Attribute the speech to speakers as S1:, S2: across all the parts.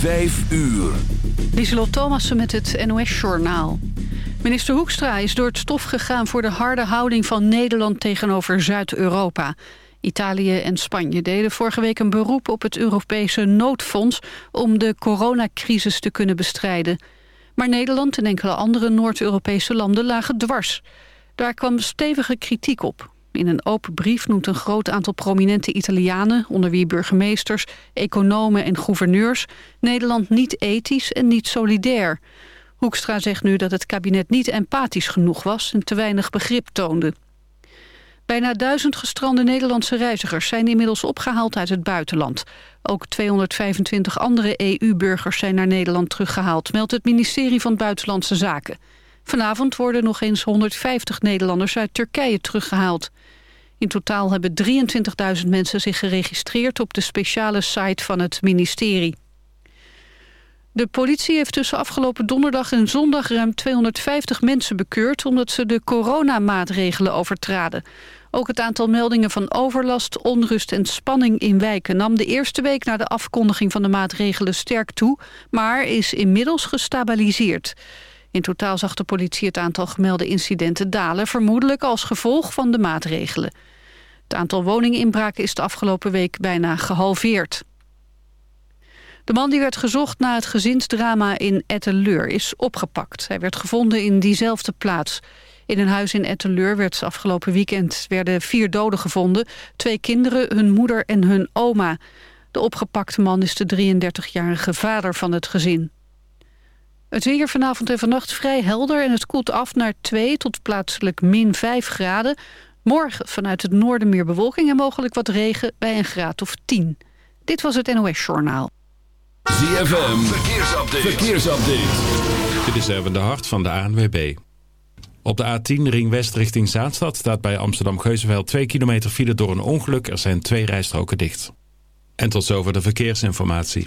S1: Vijf uur.
S2: Lieselot Thomassen met het NOS-journaal. Minister Hoekstra is door het stof gegaan voor de harde houding van Nederland tegenover Zuid-Europa. Italië en Spanje deden vorige week een beroep op het Europese noodfonds om de coronacrisis te kunnen bestrijden. Maar Nederland en enkele andere Noord-Europese landen lagen dwars. Daar kwam stevige kritiek op. In een open brief noemt een groot aantal prominente Italianen... onder wie burgemeesters, economen en gouverneurs... Nederland niet ethisch en niet solidair. Hoekstra zegt nu dat het kabinet niet empathisch genoeg was... en te weinig begrip toonde. Bijna duizend gestrande Nederlandse reizigers zijn inmiddels opgehaald uit het buitenland. Ook 225 andere EU-burgers zijn naar Nederland teruggehaald... meldt het ministerie van Buitenlandse Zaken. Vanavond worden nog eens 150 Nederlanders uit Turkije teruggehaald. In totaal hebben 23.000 mensen zich geregistreerd op de speciale site van het ministerie. De politie heeft tussen afgelopen donderdag en zondag ruim 250 mensen bekeurd... omdat ze de coronamaatregelen overtraden. Ook het aantal meldingen van overlast, onrust en spanning in wijken... nam de eerste week na de afkondiging van de maatregelen sterk toe... maar is inmiddels gestabiliseerd. In totaal zag de politie het aantal gemelde incidenten dalen... vermoedelijk als gevolg van de maatregelen. Het aantal woninginbraken is de afgelopen week bijna gehalveerd. De man die werd gezocht na het gezinsdrama in Etteleur is opgepakt. Hij werd gevonden in diezelfde plaats. In een huis in Etteleur werd afgelopen weekend werden vier doden gevonden. Twee kinderen, hun moeder en hun oma. De opgepakte man is de 33-jarige vader van het gezin. Het weer vanavond en vannacht vrij helder en het koelt af naar 2 tot plaatselijk min 5 graden. Morgen vanuit het noorden meer bewolking en mogelijk wat regen bij een graad of 10. Dit was het NOS Journaal.
S1: ZFM, verkeersupdate. verkeersupdate.
S3: Dit is even de hart van de ANWB. Op de A10 Ring West richting Zaanstad staat bij Amsterdam-Geuzenveld 2 kilometer file door een ongeluk. Er zijn twee rijstroken dicht. En tot zover de verkeersinformatie.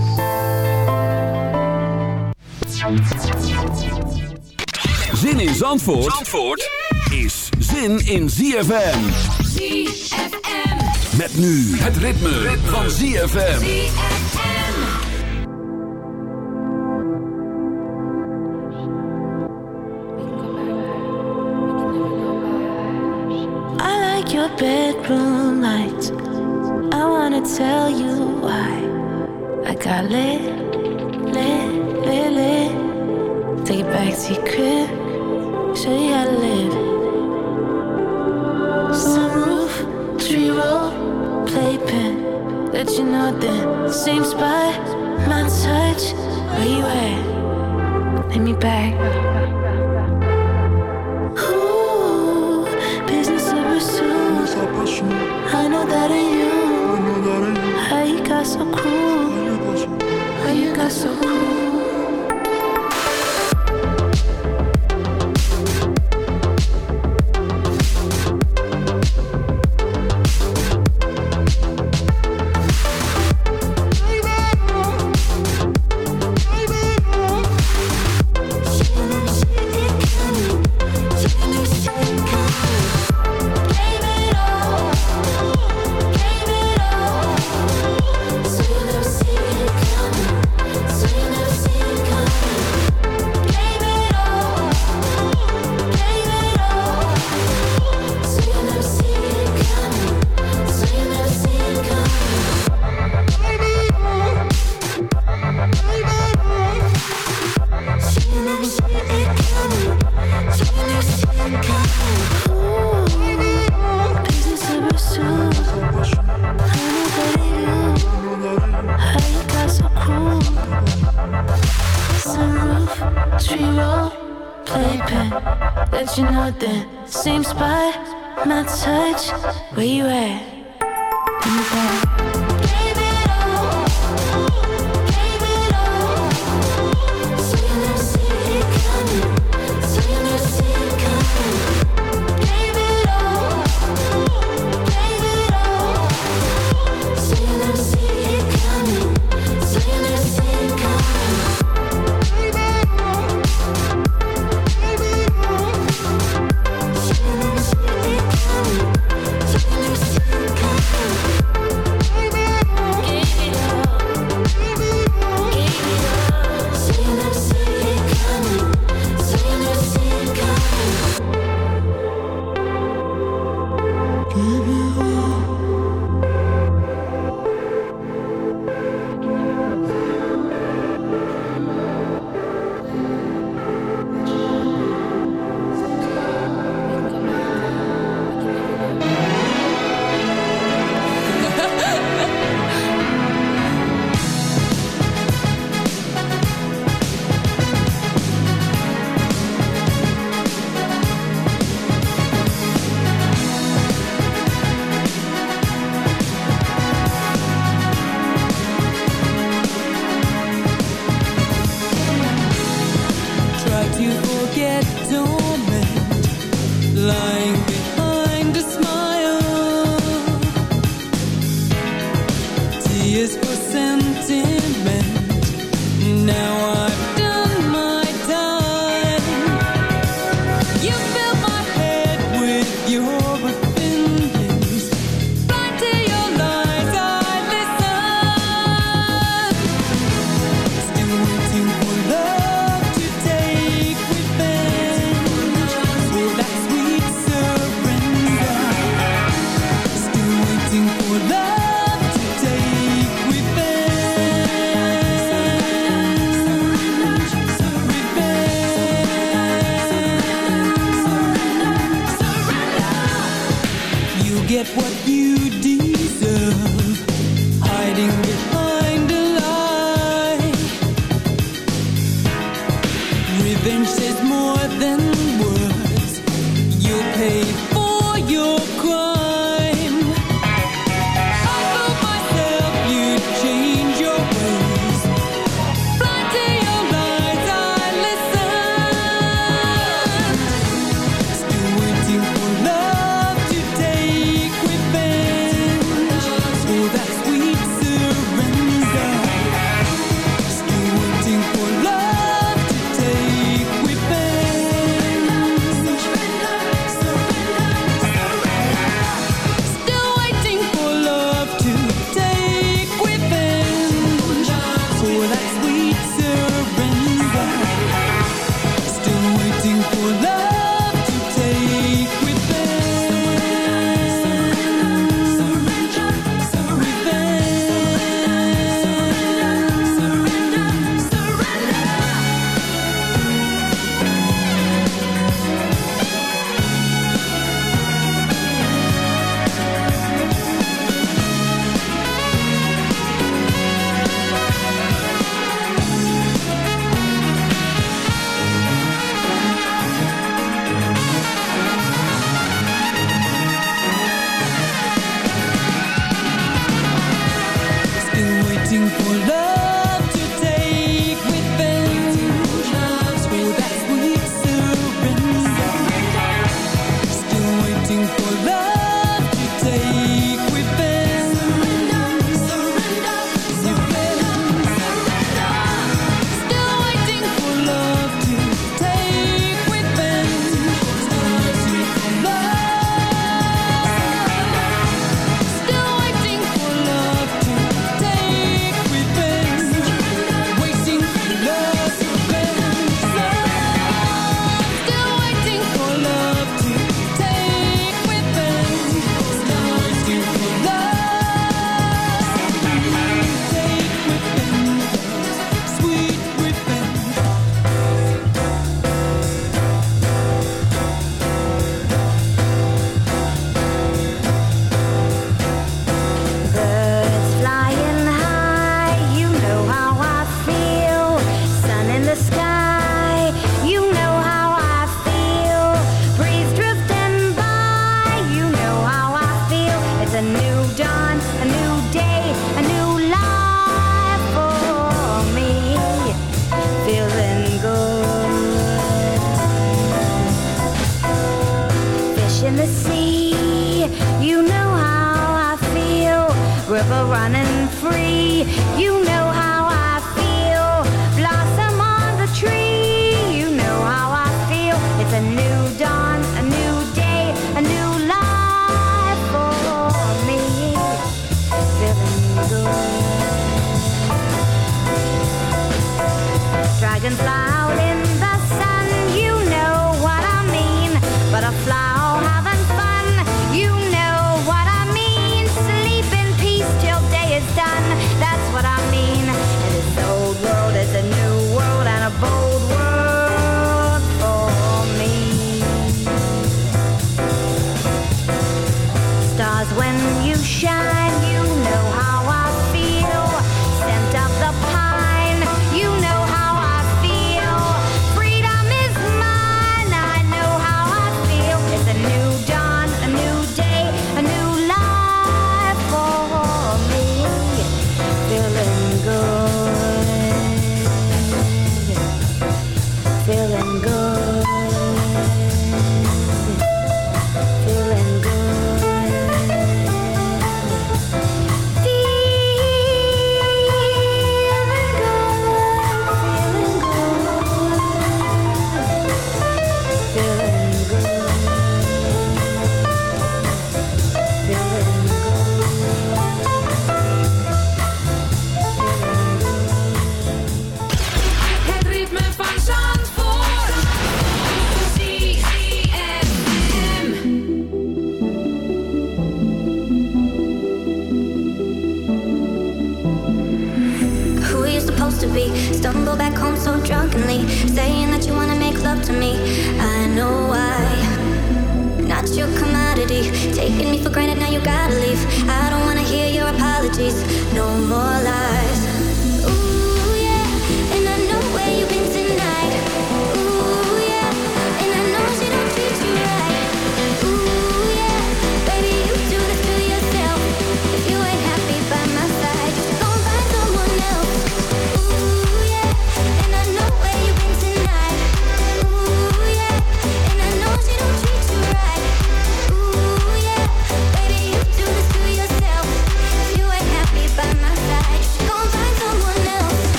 S1: Zin in Zandvoort, Zandvoort is zin in ZFM.
S4: ZFM.
S1: Met nu het ritme, van ZFM.
S4: I like your bedroom lights. I wanna tell you why. I got lit, lit, lit, lit. Take it back to your crib. Show you how to live. Sunroof, tree roll, playpen. Let you know then. Same spot, my touch. Where you at? Take me back. Ooh, business to pursue. I
S5: know that in you. How you got so cruel? How you got so cruel?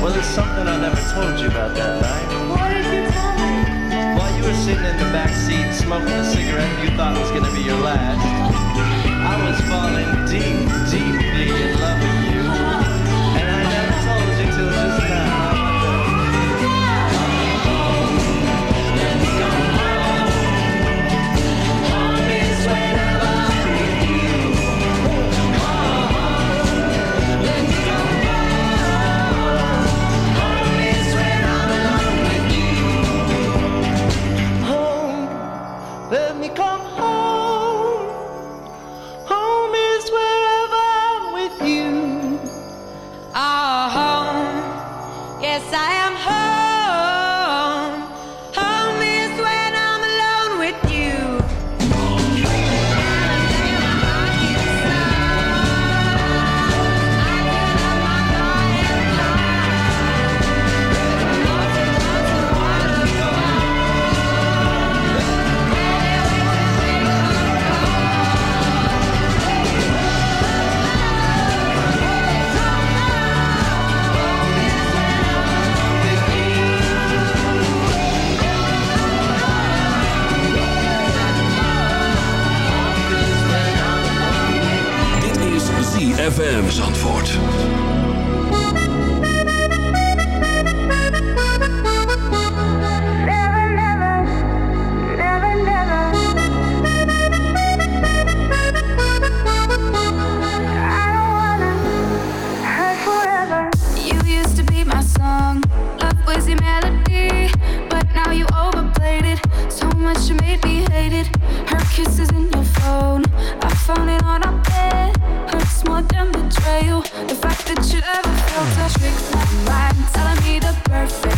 S6: Well,
S7: there's
S8: something I never told you about that night.
S9: Why did you tell me?
S8: While you were sitting in the back seat smoking a cigarette you thought was gonna be your last, I was falling deep, deeply in love with you.
S4: The fact that you ever felt a trick in my mind, telling me the perfect.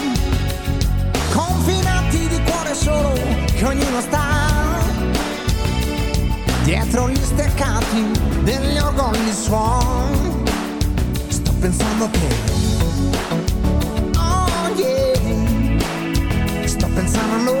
S10: Cuore solo che ognuno sta dietro gli steccati degli orgogli suon sto pensando te oh yeah sto pensando a noi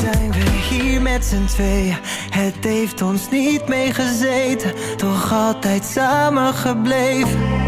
S11: zijn we hier met z'n tweeën. Het heeft ons niet meegezeten, toch altijd samen gebleven.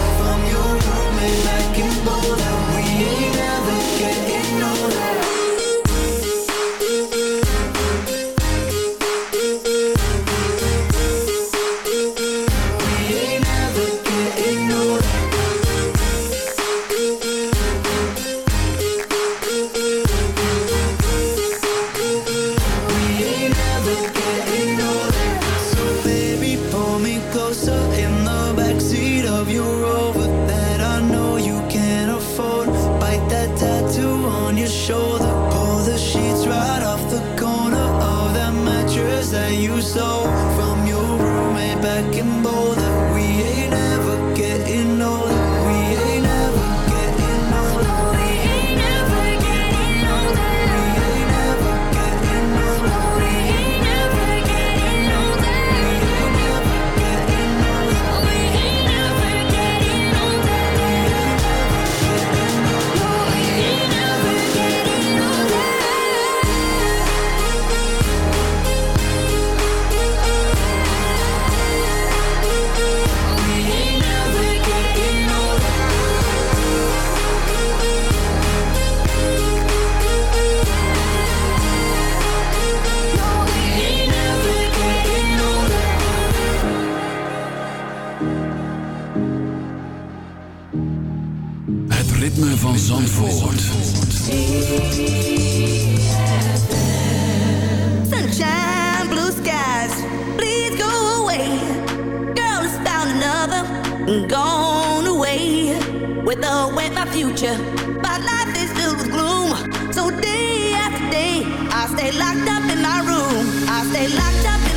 S12: gone away with the way my future. My life is filled with gloom. So day after day, I stay locked up in my room. I stay locked up.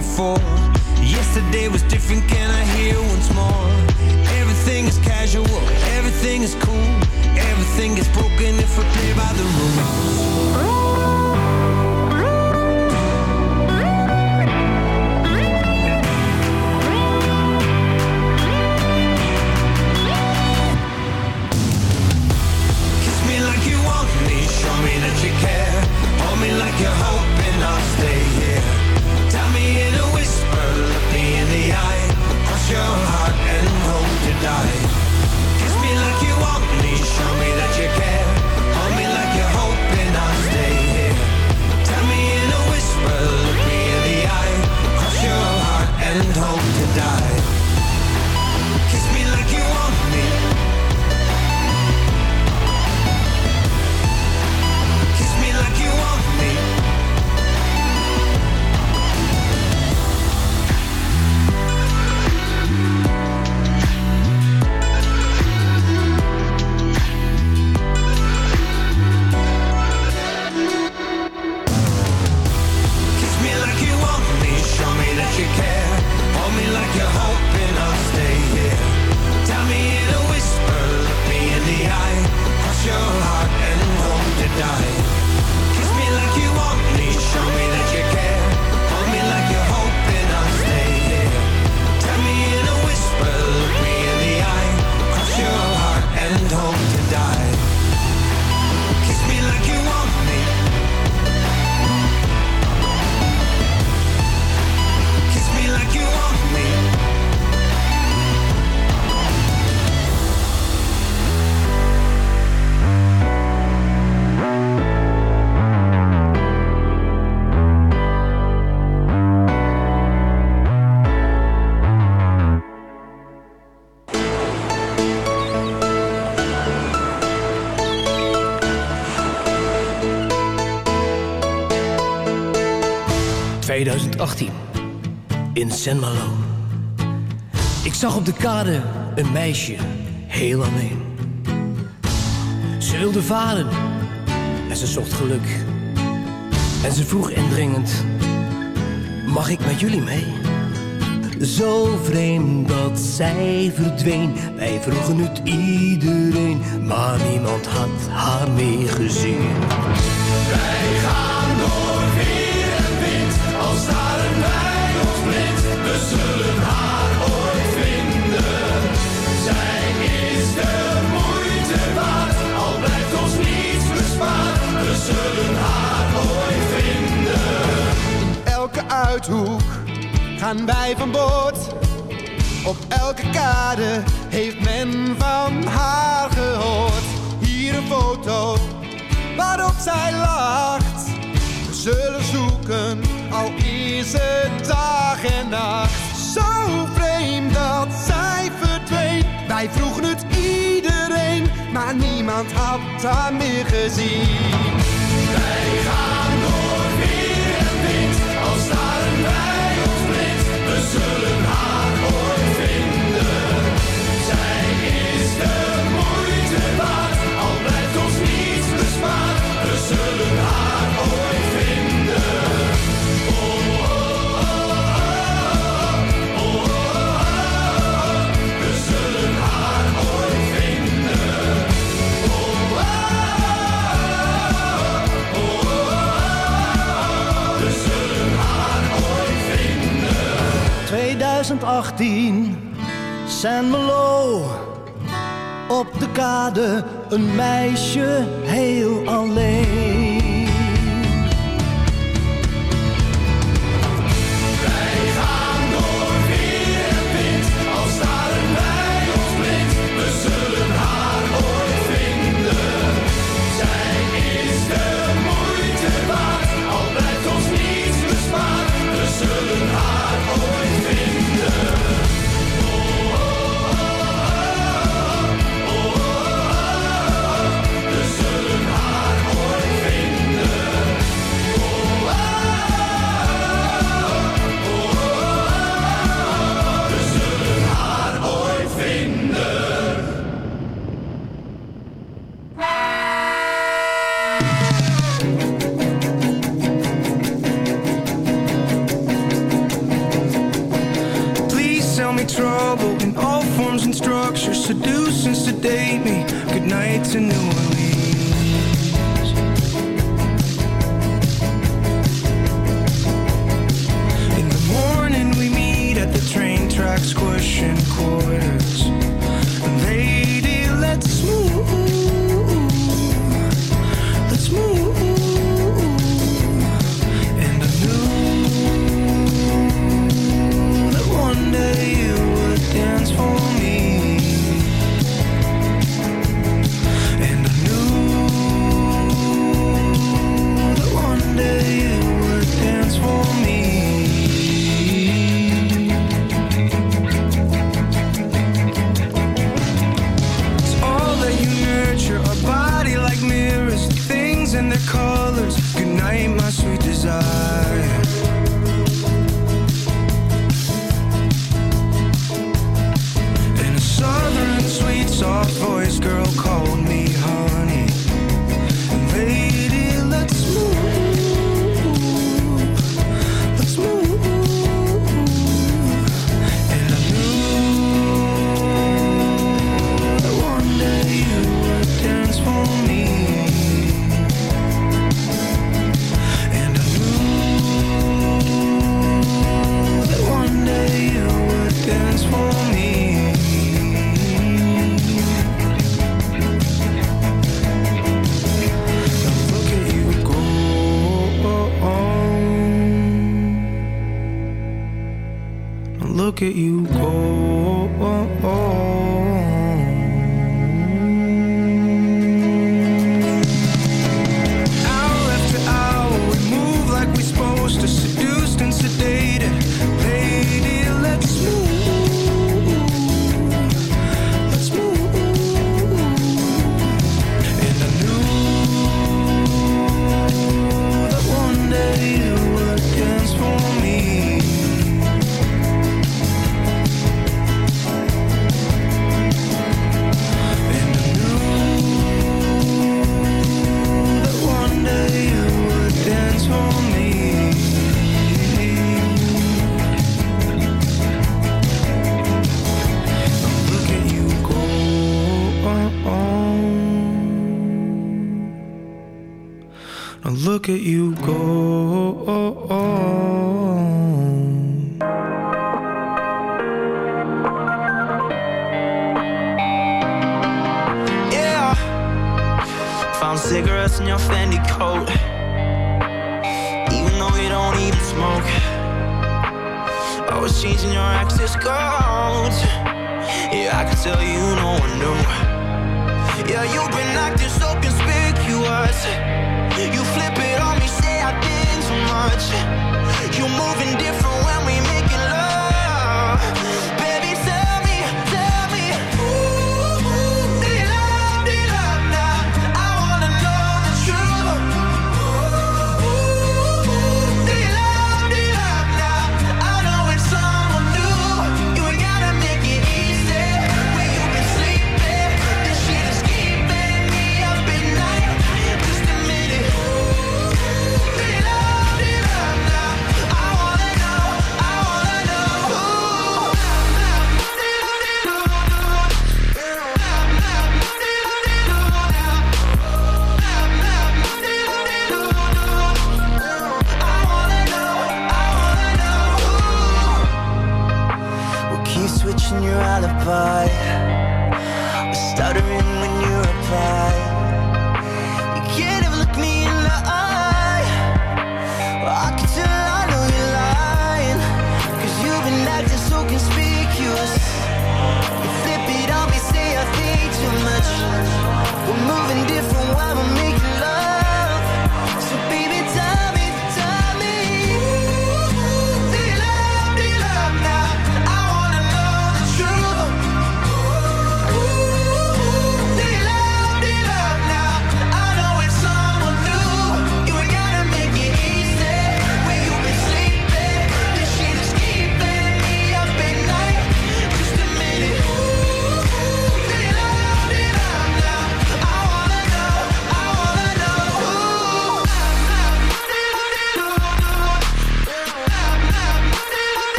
S13: before. Yesterday was different. in
S14: Malo. Ik zag op de kade een meisje heel alleen. Ze wilde varen en ze zocht geluk. En ze vroeg indringend, mag ik met jullie mee? Zo vreemd dat zij verdween. Wij vroegen het iedereen, maar niemand had haar meer gezien.
S13: Wij gaan door hier en wind, als daar een wij ons blind. zullen haar ooit vinden. In
S10: elke uithoek gaan wij van boord. Op elke kade heeft men van haar gehoord. Hier een foto waarop zij lacht. We zullen zoeken, al is het dag en nacht. Zo vreemd dat zij verdween. Wij vroegen het iedereen, maar niemand had haar meer gezien.
S13: Wij gaan door meer en wind, als daar een wij ontwikkel, de zullen.
S15: op de kade een meisje heel alleen.
S16: sedate me. Good to New Orleans. In the morning we meet at the train tracks, squishing quarters.